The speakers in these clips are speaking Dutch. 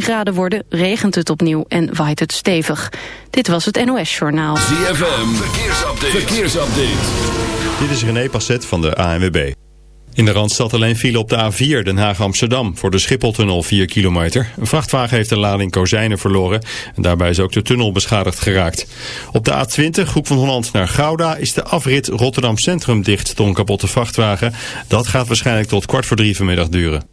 graden worden, regent het opnieuw en waait het stevig. Dit was het NOS Journaal. ZFM, verkeersupdate. verkeersupdate. Dit is René Passet van de ANWB. In de Randstad alleen file op de A4 Den Haag-Amsterdam voor de Schipholtunnel 4 kilometer. Een vrachtwagen heeft een lading kozijnen verloren en daarbij is ook de tunnel beschadigd geraakt. Op de A20 Hoek van Holland naar Gouda is de afrit Rotterdam Centrum dicht door een kapotte vrachtwagen. Dat gaat waarschijnlijk tot kwart voor drie vanmiddag duren.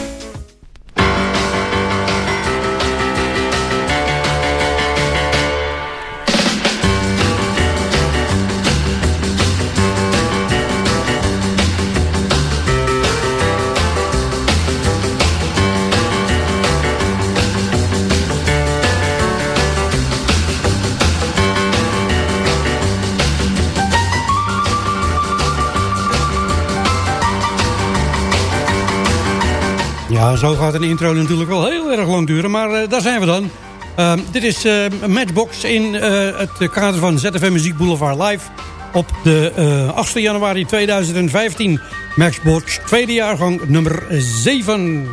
Zo gaat een intro natuurlijk wel heel erg lang duren, maar eh, daar zijn we dan. Ehm, dit is een Matchbox in eh, het kader van ZFM Muziek Boulevard Live... op de 8 januari 2015. Matchbox, tweede jaargang, nummer 7.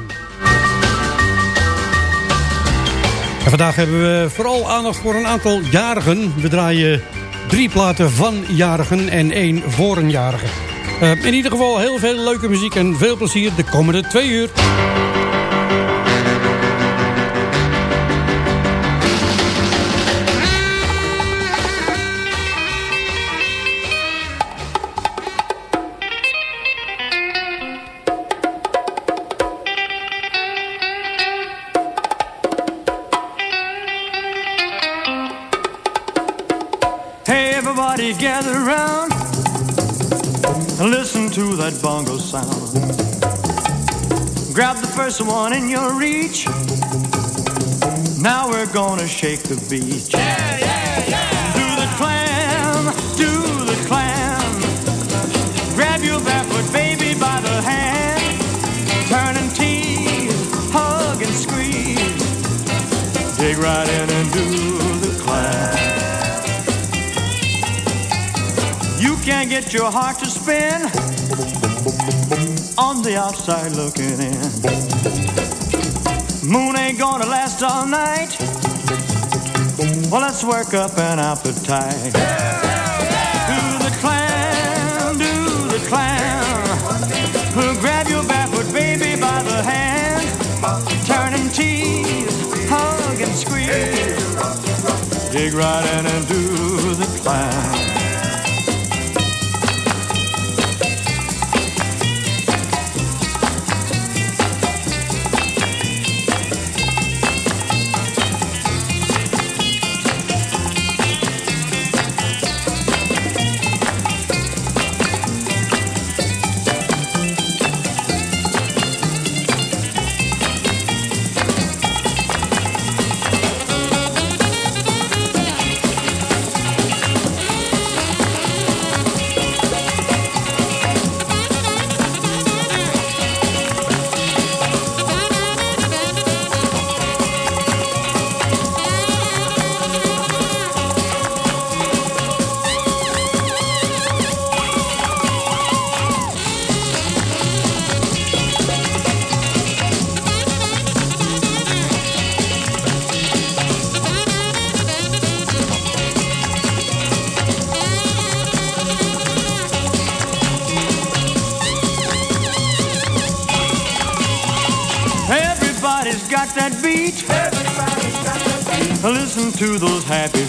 En vandaag hebben we vooral aandacht voor een aantal jarigen. We draaien drie platen van jarigen en één voor een jarige. Eh, in ieder geval heel veel leuke muziek en veel plezier de komende twee uur. That bongo sound. Grab the first one in your reach. Now we're gonna shake the beach. Yeah, yeah, yeah. Do the clam, do the clam. Grab your barefoot baby by the hand. Turn and tease, hug and squeeze. Dig right in and do the clam. You can't get your heart to spin on the outside looking in. Moon ain't gonna last all night. Well, let's work up an appetite. Do the clam, do the clam. We'll grab your barefoot baby by the hand. Turn and tease, hug and squeeze. Dig right in and do the to those happy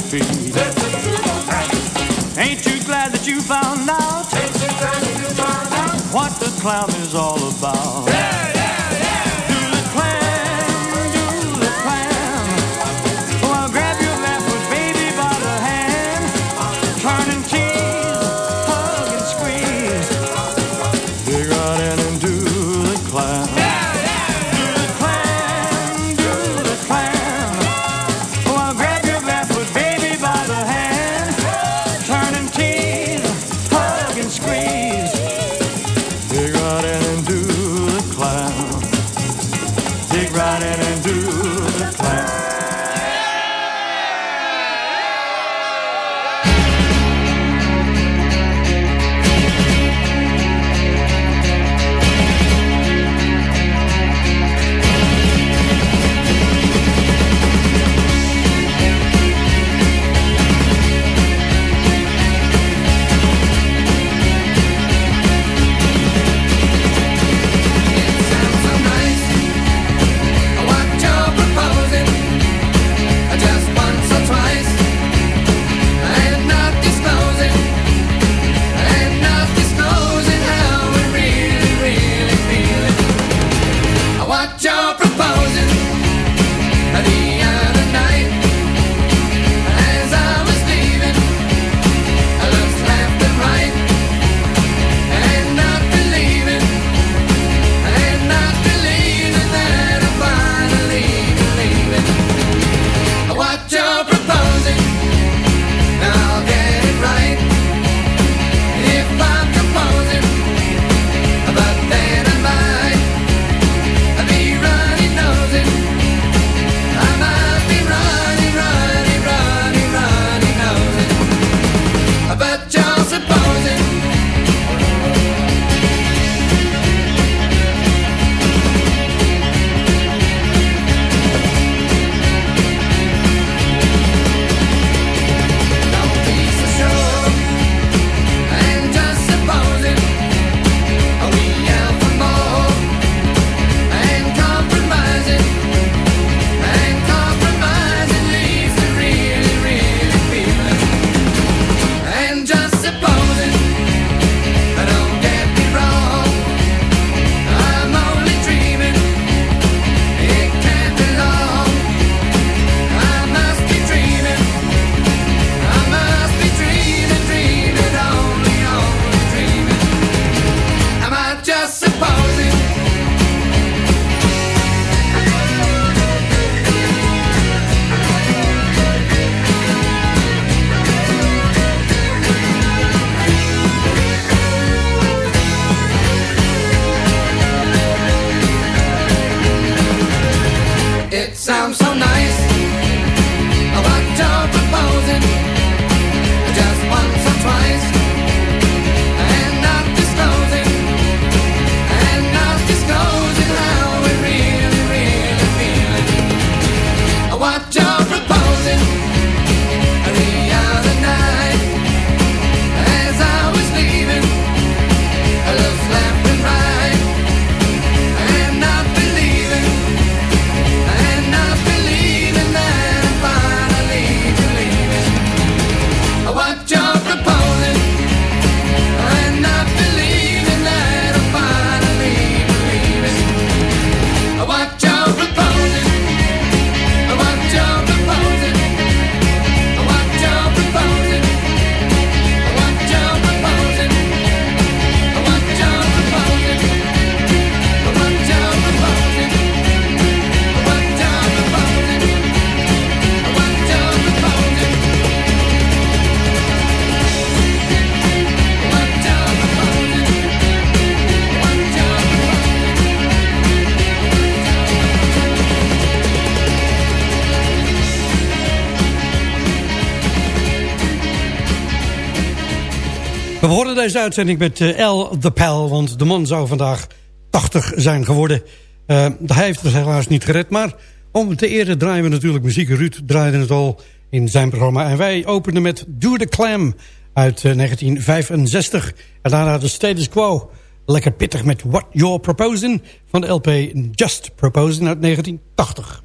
We horen deze uitzending met eh, L de Pel, want de man zou vandaag 80 zijn geworden. Uh, hij heeft het helaas niet gered, maar om te eren draaien we natuurlijk muziek. Ruud draaide het al in zijn programma. En wij openden met Do the Clam uit eh, 1965. En daarna de status quo. Lekker pittig met What You're Proposing van de LP Just Proposing uit 1980.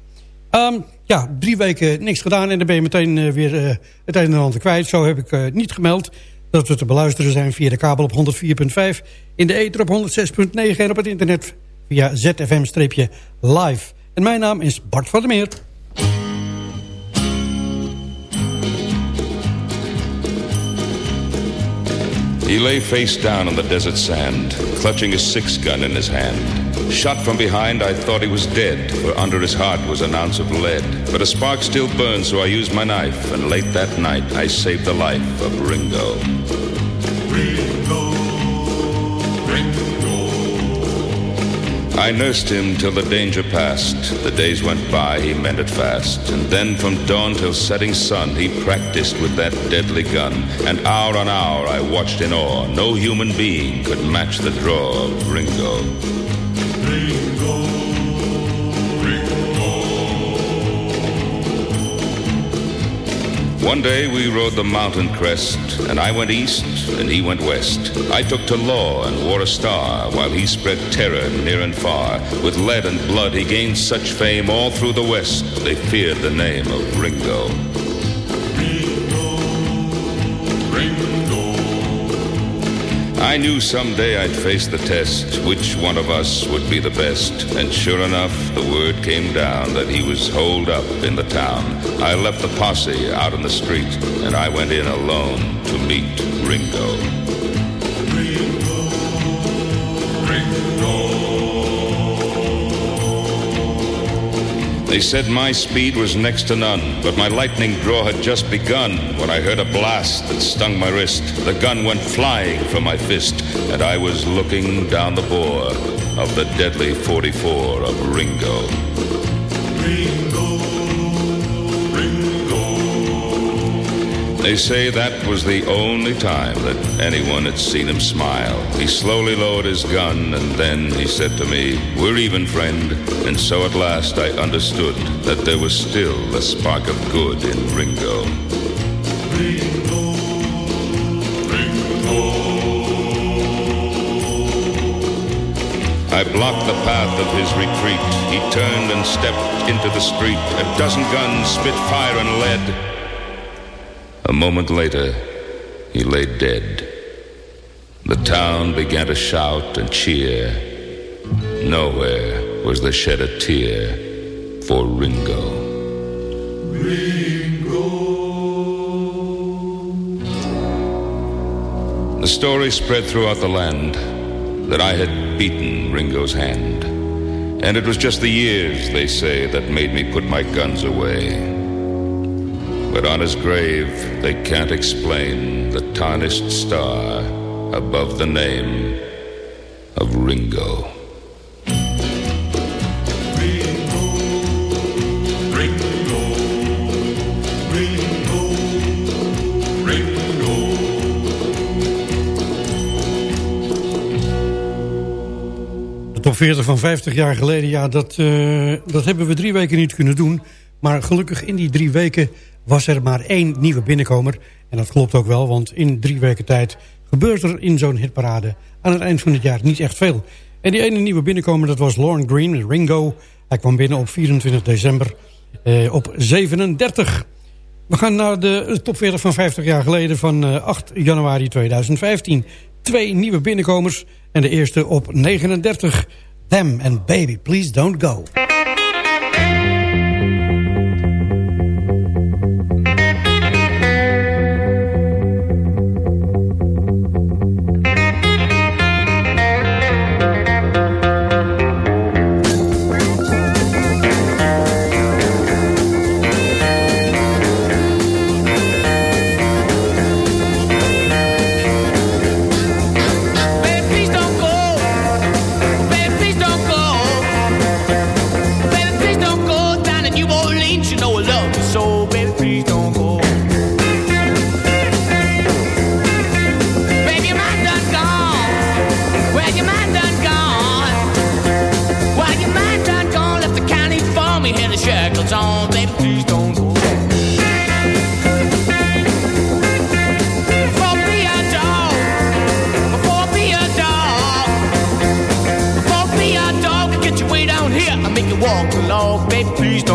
Ehm, ja, drie weken niks gedaan en dan ben je meteen weer het een en ander kwijt. Zo heb ik niet gemeld dat we te beluisteren zijn via de kabel op 104.5... in de ether op 106.9 en op het internet via ZFM-live. En mijn naam is Bart van der Meer. He lay face down on the desert sand, clutching a six gun in his hand. Shot from behind, I thought he was dead, for under his heart was an ounce of lead. But a spark still burned, so I used my knife, and late that night I saved the life of Ringo. I nursed him till the danger passed. The days went by, he mended fast. And then from dawn till setting sun, he practiced with that deadly gun. And hour on hour I watched in awe. No human being could match the draw of Ringo. One day we rode the mountain crest, and I went east and he went west. I took to law and wore a star, while he spread terror near and far. With lead and blood he gained such fame all through the west, they feared the name of Ringo. I knew someday I'd face the test, which one of us would be the best. And sure enough, the word came down that he was holed up in the town. I left the posse out in the street, and I went in alone to meet Ringo. They said my speed was next to none, but my lightning draw had just begun when I heard a blast that stung my wrist. The gun went flying from my fist, and I was looking down the bore of the deadly 44 of Ringo. They say that was the only time that anyone had seen him smile. He slowly lowered his gun and then he said to me, We're even, friend. And so at last I understood that there was still a spark of good in Ringo. Ringo, Ringo. I blocked the path of his retreat. He turned and stepped into the street. A dozen guns spit fire and lead. A moment later, he lay dead. The town began to shout and cheer. Nowhere was there shed a tear for Ringo. Ringo. The story spread throughout the land that I had beaten Ringo's hand. And it was just the years, they say, that made me put my guns away. But on his grave, they can't explain the tarnished star above the name of Ringo. Top 40 van 50 jaar geleden, ja, dat, eh, dat hebben we drie weken niet kunnen doen. Maar gelukkig in die drie weken was er maar één nieuwe binnenkomer. En dat klopt ook wel, want in drie weken tijd gebeurt er in zo'n hitparade aan het eind van het jaar niet echt veel. En die ene nieuwe binnenkomer, dat was Lauren Green, Ringo. Hij kwam binnen op 24 december eh, op 37. We gaan naar de top 40 van 50 jaar geleden van eh, 8 januari 2015. Twee nieuwe binnenkomers en de eerste op 39. Them and Baby, Please Don't Go. baby, please don't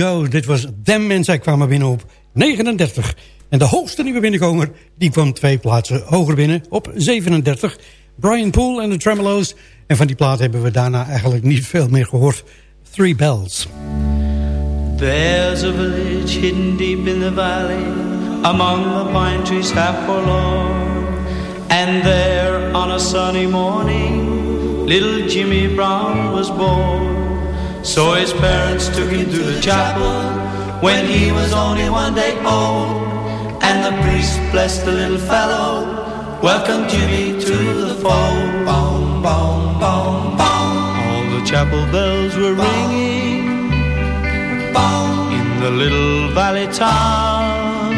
Go. Dit was Them en zij kwamen binnen op 39. En de hoogste nieuwe binnenkomer, die kwam twee plaatsen hoger binnen op 37. Brian Poole en de Tremolo's. En van die plaat hebben we daarna eigenlijk niet veel meer gehoord. Three Bells. There's a village hidden deep in the valley Among the pine trees half forlorn And there on a sunny morning Little Jimmy Brown was born So his parents took him to the chapel When he was only one day old And the priest blessed the little fellow Welcome Jimmy to the fold Boom, boom, boom, boom All the chapel bells were ringing in the little valley town.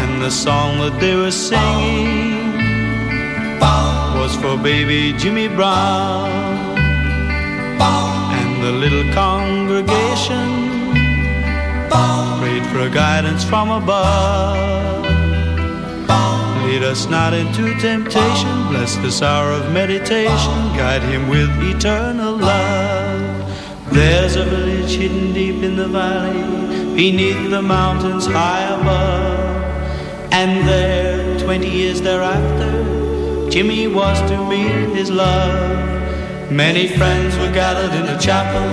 And the song that they were singing was for baby Jimmy Brown. And the little congregation prayed for guidance from above. Lead us not into temptation, bless this hour of meditation, guide him with eternal love. There's a village hidden deep in the valley, beneath the mountains high above. And there, twenty years thereafter, Jimmy was to meet his love. Many friends were gathered in the chapel,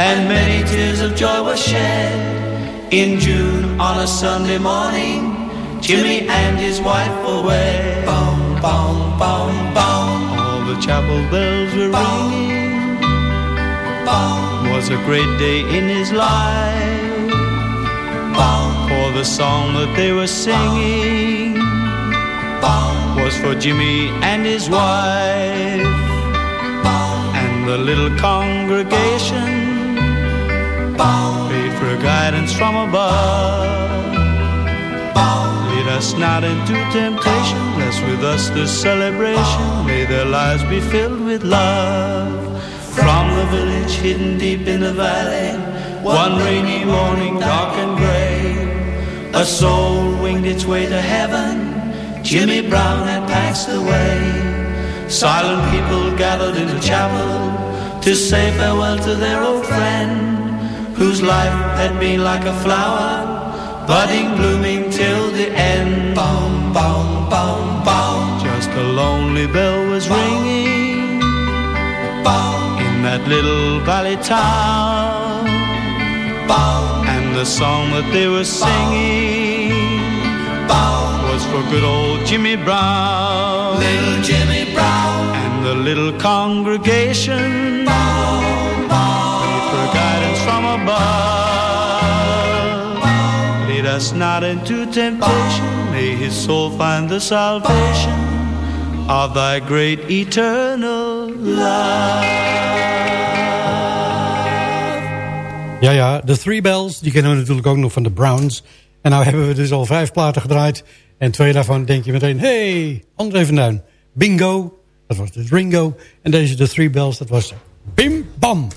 and many tears of joy were shed. In June, on a Sunday morning, Jimmy and his wife were wed. Boom, boom, boom, boom. All the chapel bells were ringing Boom. was a great day in his life. Boom. For the song that they were singing boom, was for Jimmy and his wife. The little congregation prayed for guidance from above. Lead us not into temptation, bless with us this celebration. May their lives be filled with love. From the village hidden deep in the valley, one rainy morning, dark and gray, a soul winged its way to heaven. Jimmy Brown had passed away. Silent people gathered in the chapel to say farewell to their old friend, whose life had been like a flower, budding, blooming till the end. Just a lonely bell was ringing in that little valley town. And the song that they were singing for good old Jimmy Brown. Little Jimmy Brown. And the little congregation prayed for guidance from above. Lead us not into temptation, may his soul find the salvation of thy great eternal love. Ja, ja, de Three Bells, die kennen we natuurlijk ook nog van de Browns. En nou hebben we dus al vijf platen gedraaid. En twee daarvan denk je meteen, hey, André van Duin. Bingo, dat was dus Ringo. En deze, de Three Bells, dat was Bim Bam.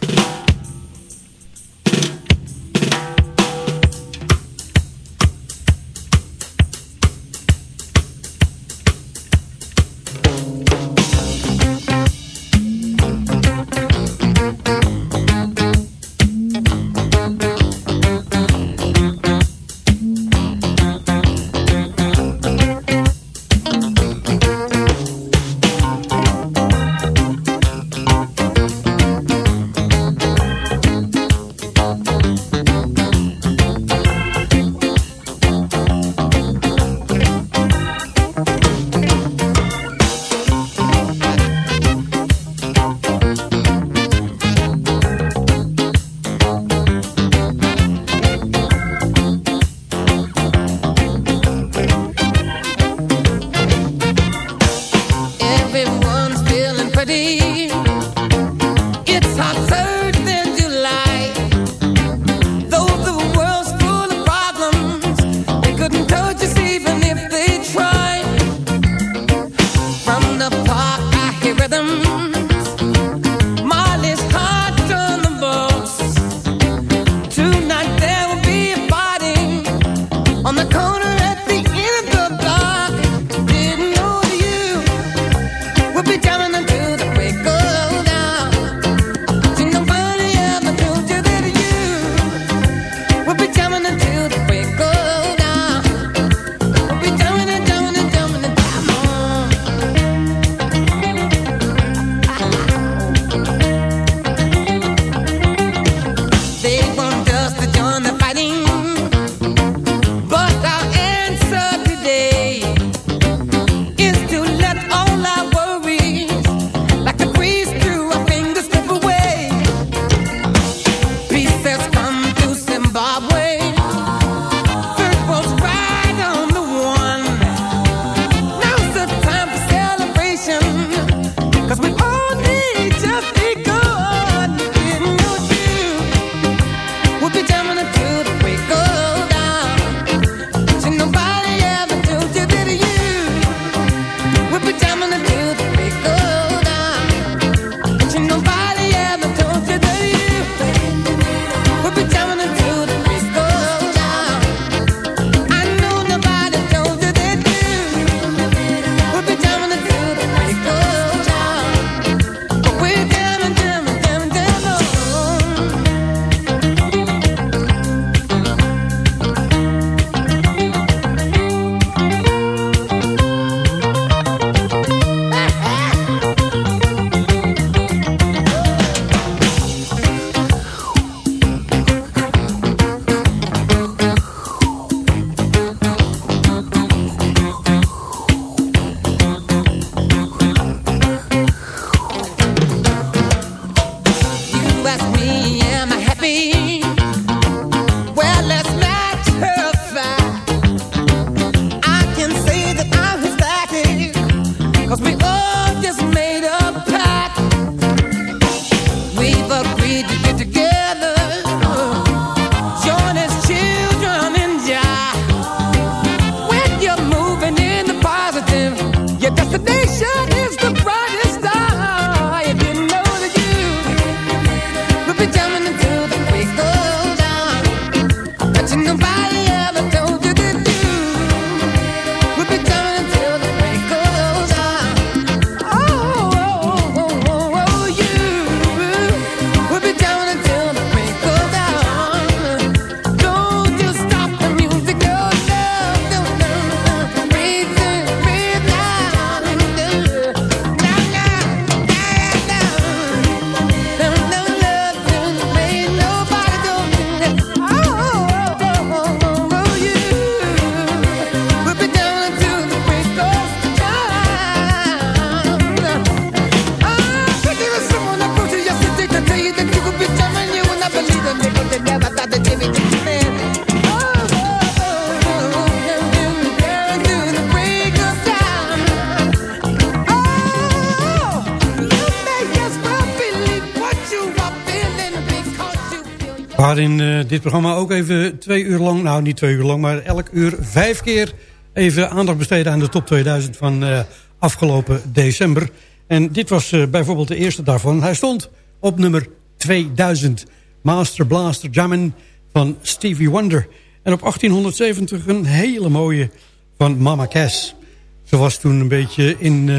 Dit programma ook even twee uur lang, nou niet twee uur lang, maar elk uur vijf keer even aandacht besteden aan de top 2000 van uh, afgelopen december. En dit was uh, bijvoorbeeld de eerste daarvan. Hij stond op nummer 2000, Master Blaster Jammin' van Stevie Wonder. En op 1870 een hele mooie van Mama Cass. Ze was toen een beetje in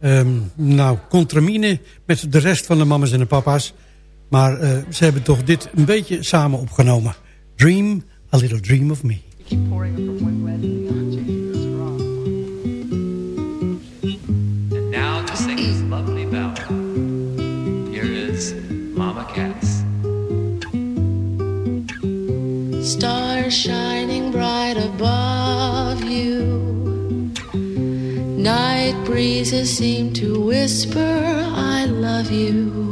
um, nou, contramine met de rest van de mama's en de papa's. Maar uh, ze hebben toch dit een beetje samen opgenomen. Dream, a little dream of me. And now to sing this lovely ballad. Here is Mama Cass. Stars shining bright above you. Night breezes seem to whisper, I love you.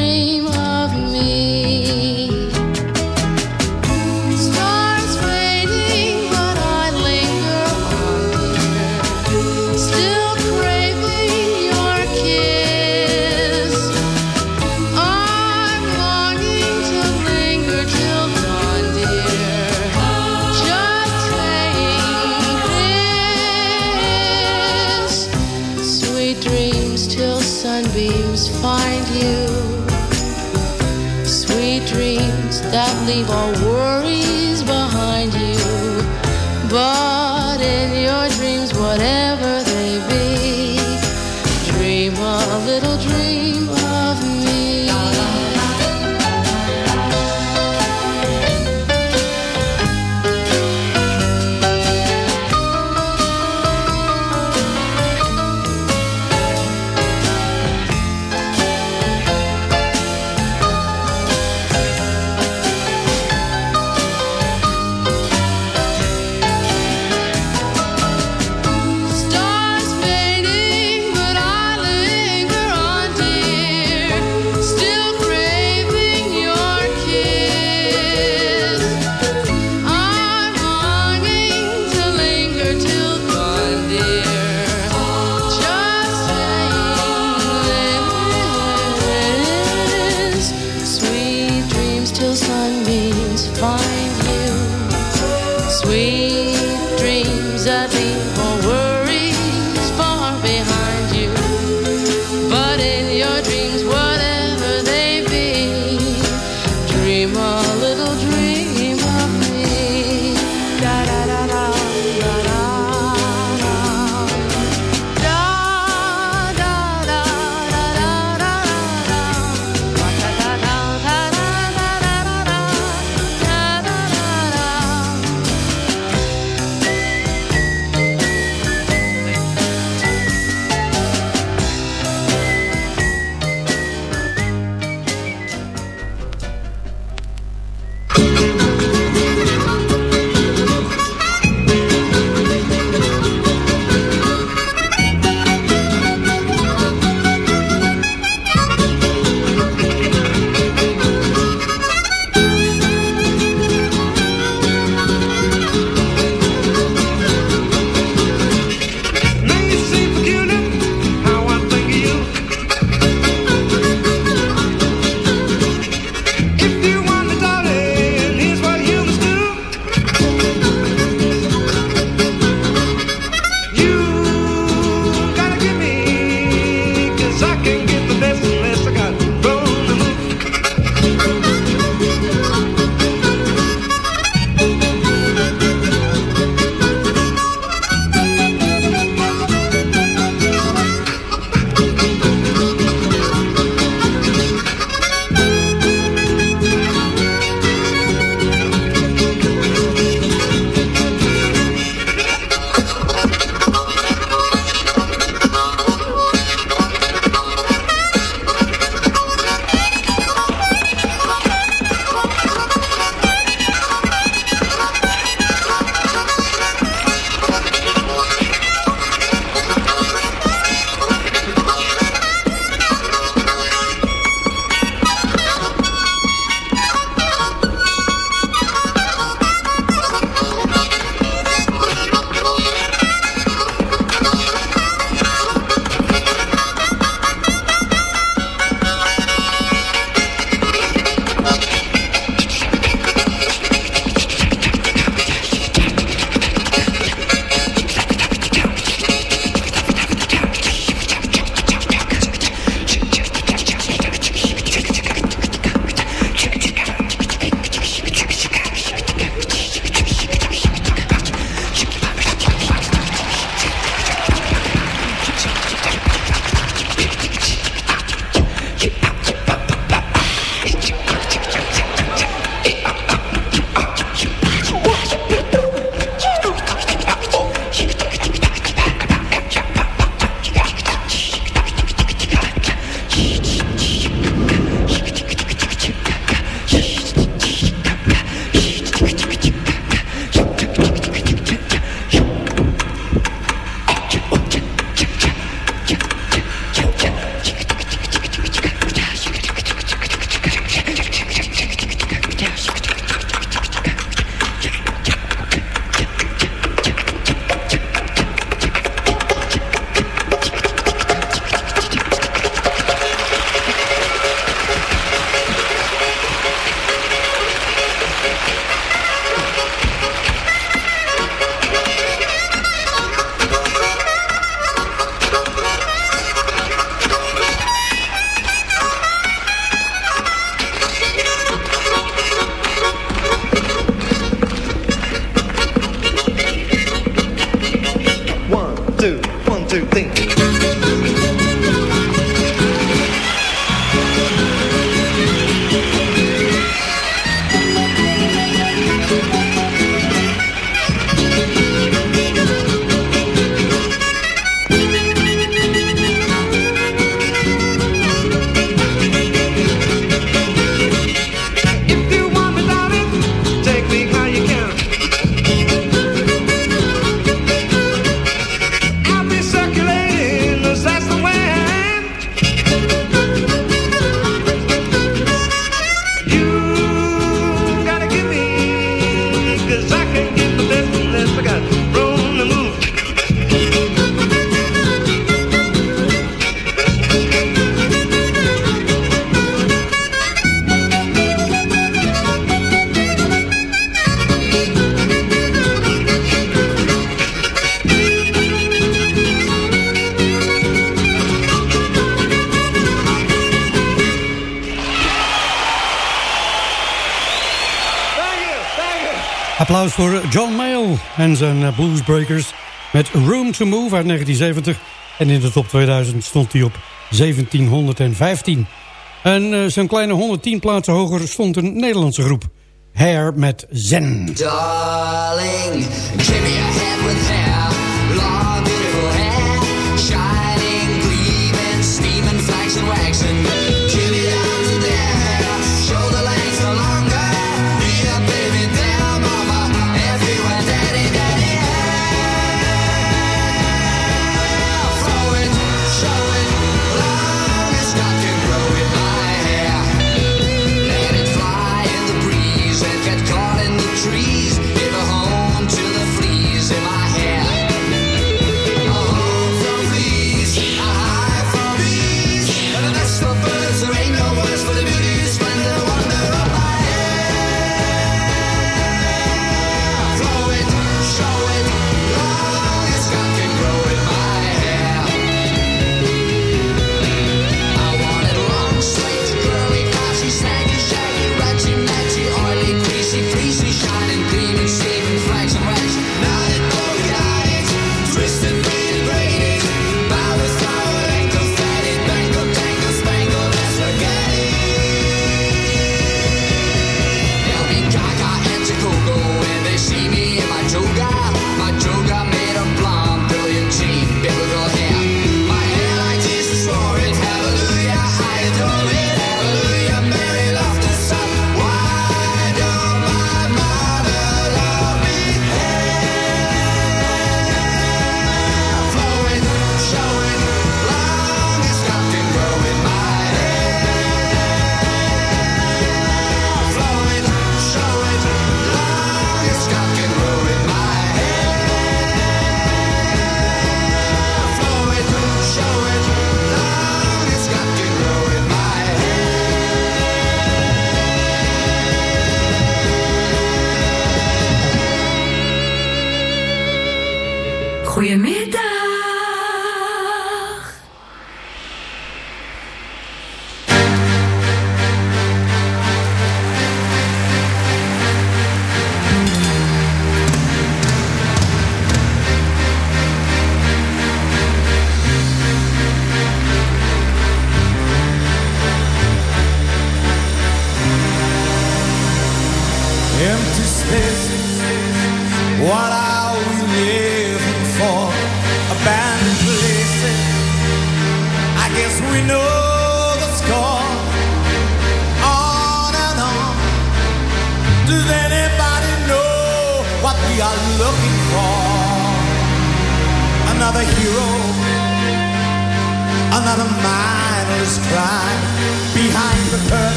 voor John Mayall en zijn eh, Bluesbreakers... met Room to Move uit 1970. En in de top 2000 stond hij op 1715. En eh, zijn kleine 110 plaatsen hoger stond een Nederlandse groep. Hair met Zen. Darling, give me a hand with hair.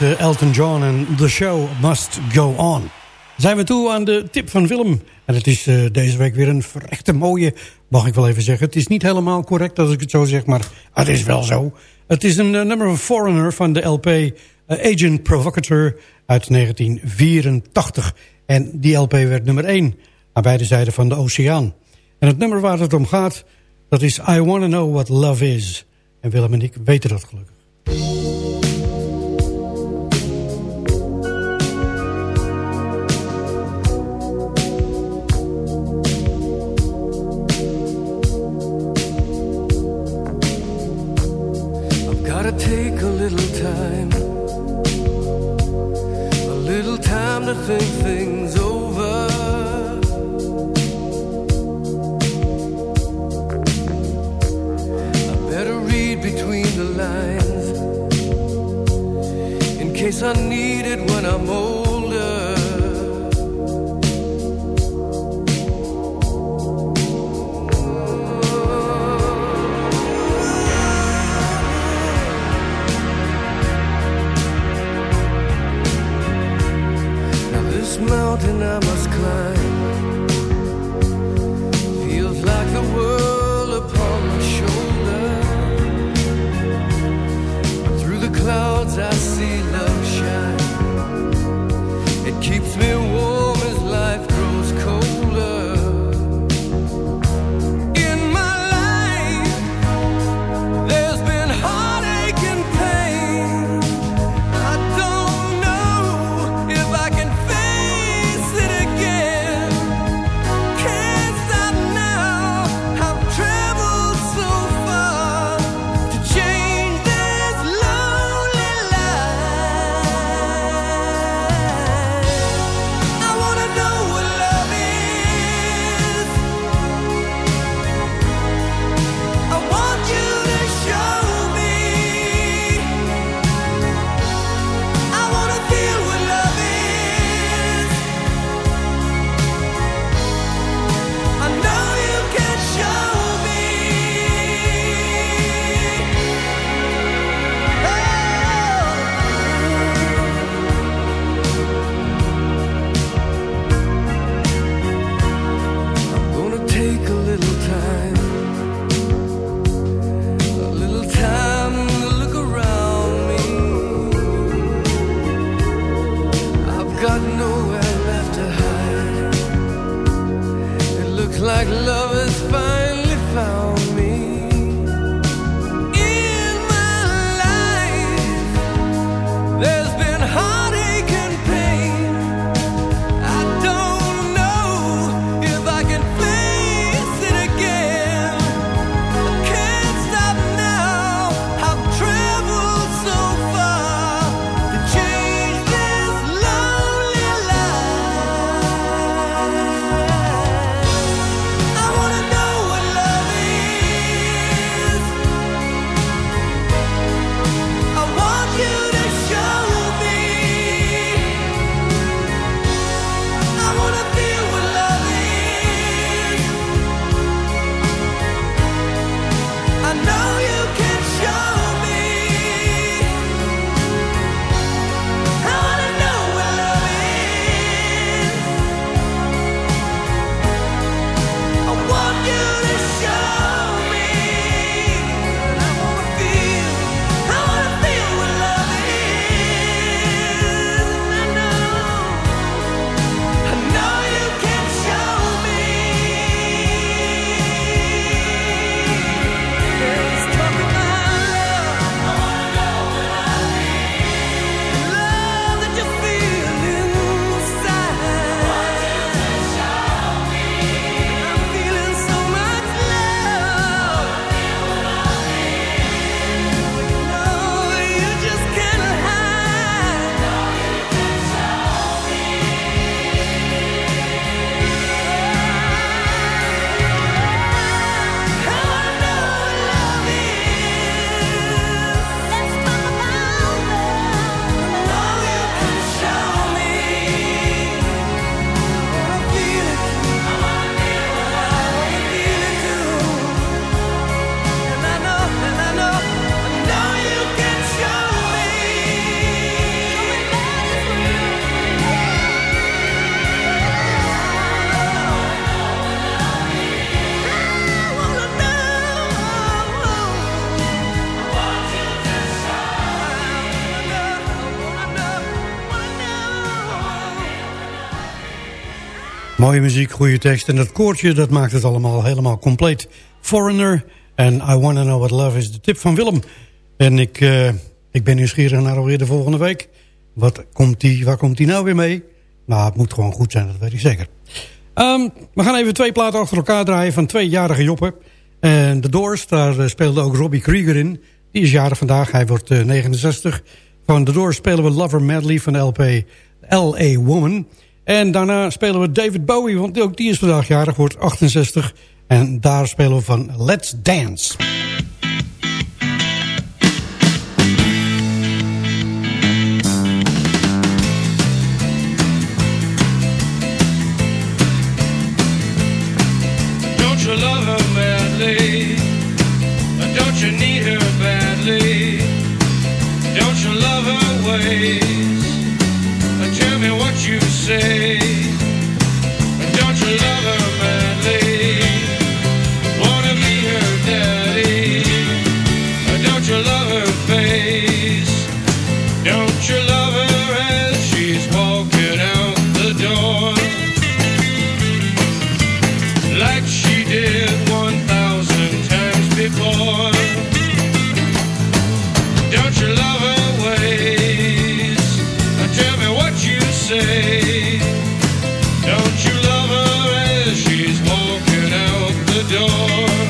Eh, Elton John en The Show Must Go On. Zijn we toe aan de tip van film. En het is eh, deze week weer een verrechte mooie, mag ik wel even zeggen. Het is niet helemaal correct als ik het zo zeg, maar het is wel zo. Het is een eh, nummer Foreigner van de LP Agent Provocateur uit 1984. En die LP werd nummer 1 aan beide zijden van de oceaan. En het nummer waar het om gaat, dat is I Wanna Know What Love Is. En Willem en ik weten dat gelukkig. I need it when I'm older. Now this mountain I must climb Mooie muziek, goede tekst. En dat koortje, dat maakt het allemaal helemaal compleet. Foreigner en I Wanna Know What Love is de tip van Willem. En ik, eh, ik ben nieuwsgierig naar alweer de volgende week. Wat komt die, waar komt die nou weer mee? Nou, het moet gewoon goed zijn, dat weet ik zeker. Ehm, we gaan even twee platen achter elkaar draaien van tweejarige Joppen. En The Doors, daar eh, speelde ook Robbie Krieger in. Die is jarig vandaag, hij wordt eh, 69. Van The Doors spelen we Lover Medley van de LP L.A. Woman. En daarna spelen we David Bowie, want ook die is vandaag jarig, wordt 68. En daar spelen we van Let's Dance. door.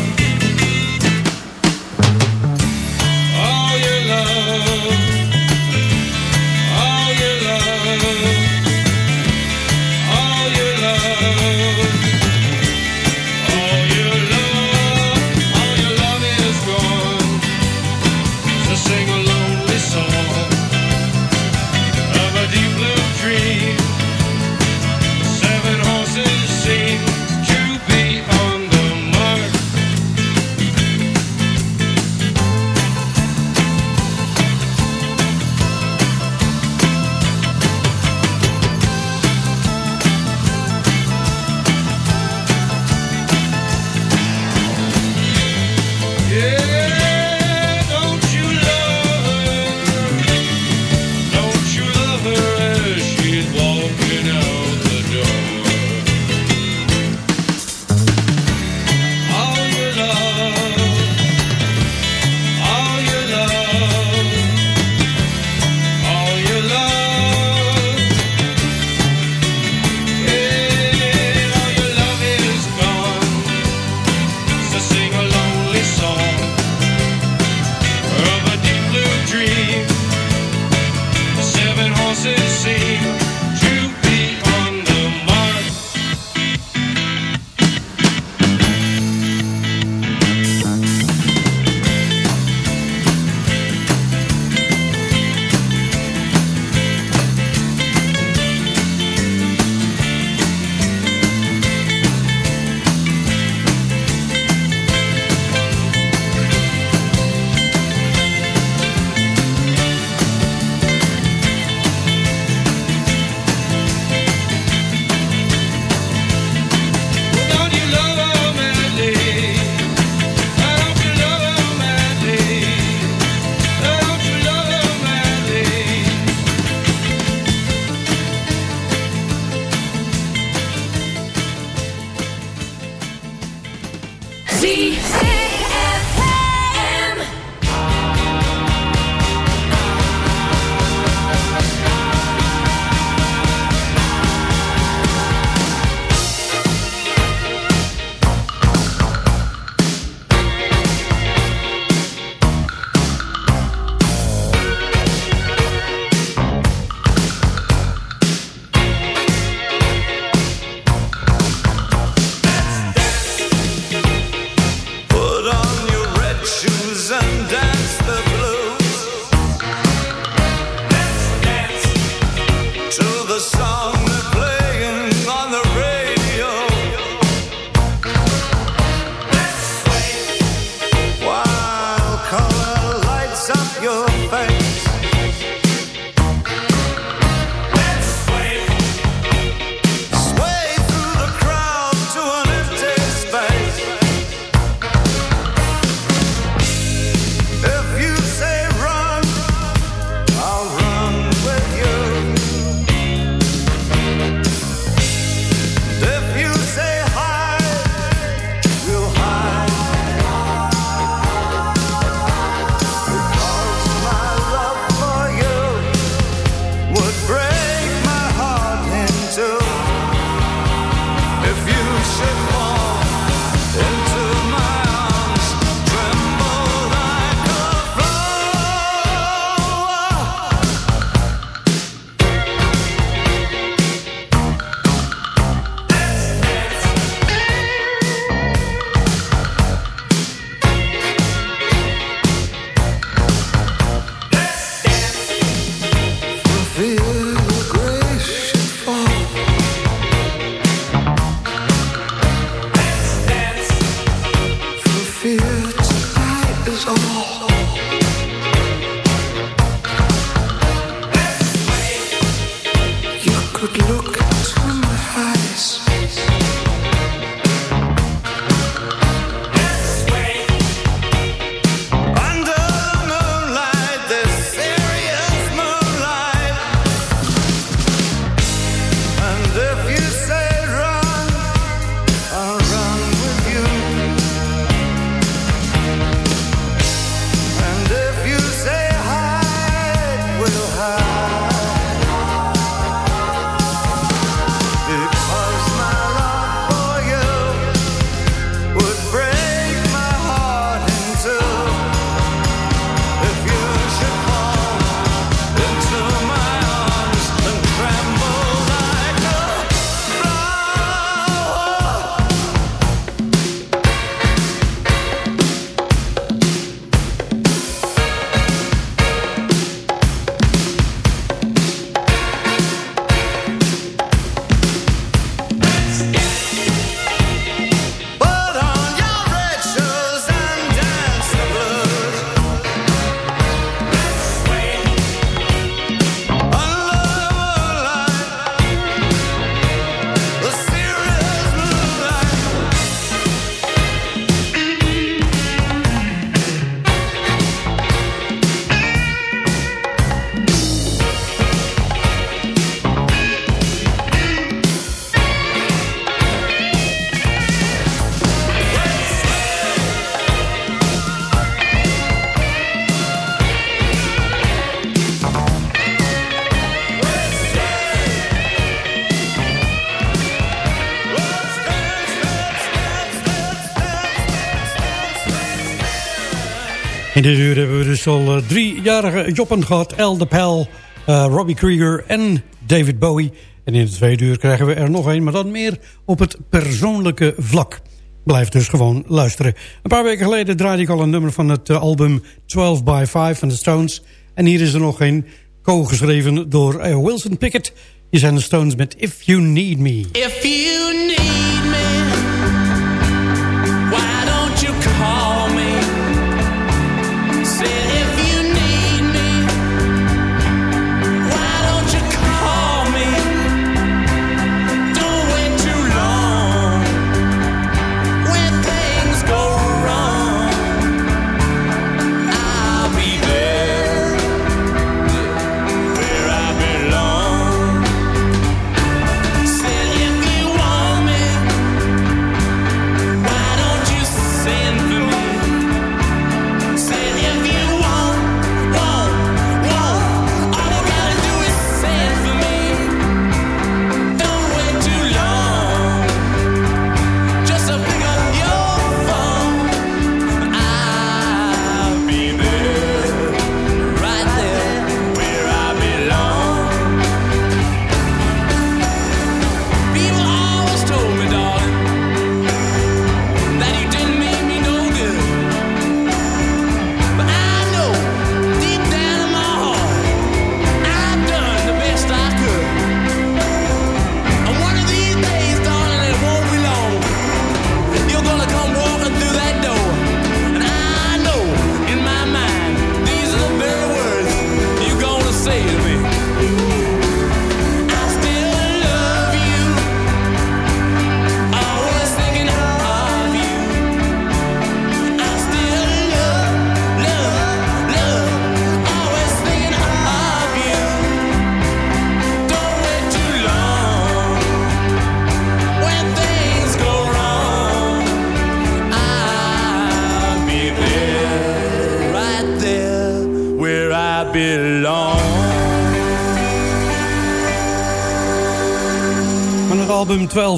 In dit uur hebben we dus al eh, driejarige joppen gehad. El de Pel, eh, Robbie Krieger en David Bowie. En in het tweede uur krijgen we er nog een, maar dan meer op het persoonlijke vlak. Blijf dus gewoon luisteren. Een paar weken geleden draaide ik al een nummer van het eh, album 12 by 5 van de Stones. En hier is er nog een, co-geschreven door Wilson Pickett. Hier zijn de Stones met If You Need Me. If you need me,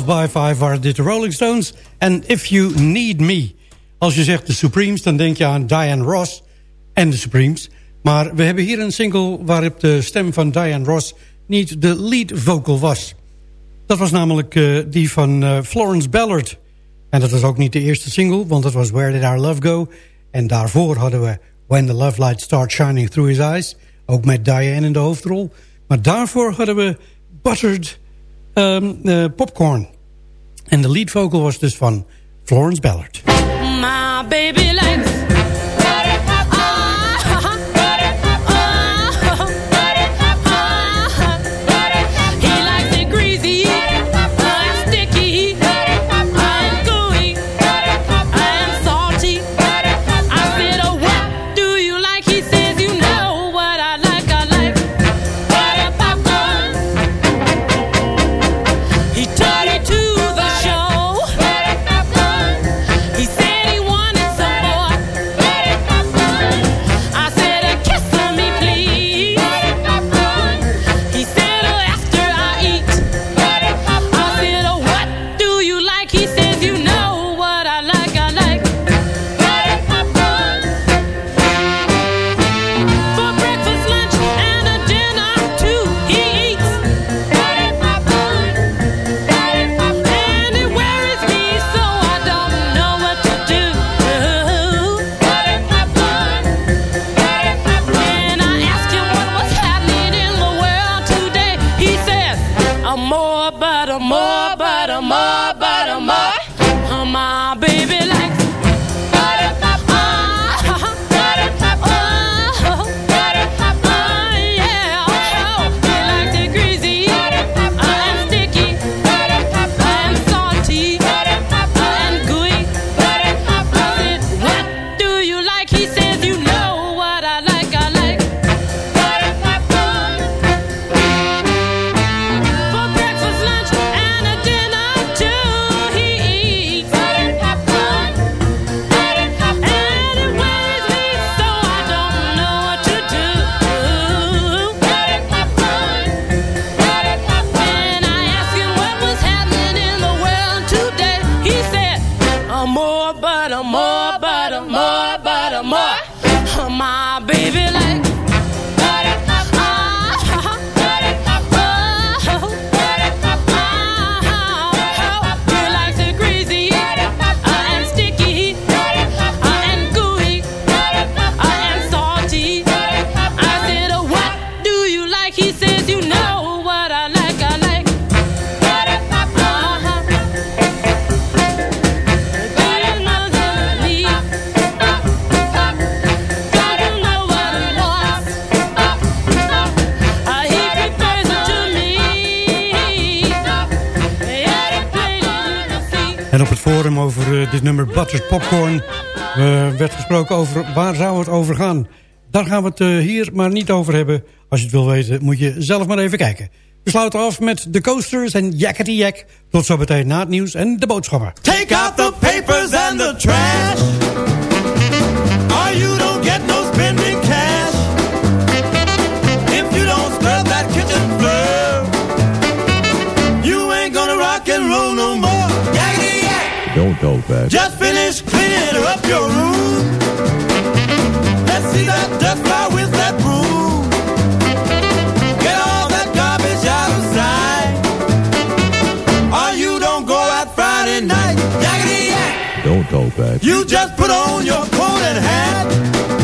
12 by 5 waren dit de Rolling Stones en If You Need Me. Als je zegt de Supremes, dan denk je aan Diane Ross en de Supremes. Maar we hebben hier een single waarop de stem van Diane Ross niet de lead vocal was. Dat was namelijk eh, die van eh, Florence Ballard. En dat was ook niet de eerste single, want dat was Where Did Our Love Go? En daarvoor hadden we When the Love Light Starts Shining Through His Eyes. Ook met Diane in de hoofdrol. Maar daarvoor hadden we Buttered eh, Popcorn. En de lead vocal was dus van Florence Ballard. My baby likes. but a more, but a more, but a more. My forum over eh, dit nummer Buttered Popcorn... eh, werd gesproken over waar zou het over gaan. Daar gaan we het eh, hier maar niet over hebben. Als je het wil weten moet je zelf maar even kijken. We sluiten af met The Coasters en Yakety Yak. Tot zo meteen na het nieuws en de boodschappen. Take out the papers and the trash. Yak. Don't go back. Just finish cleaning up your room. Let's see that dust fly with that broom. Get all that garbage out of sight. Or you don't go out Friday night. Yakety yak. Don't go back. You just put on your coat and hat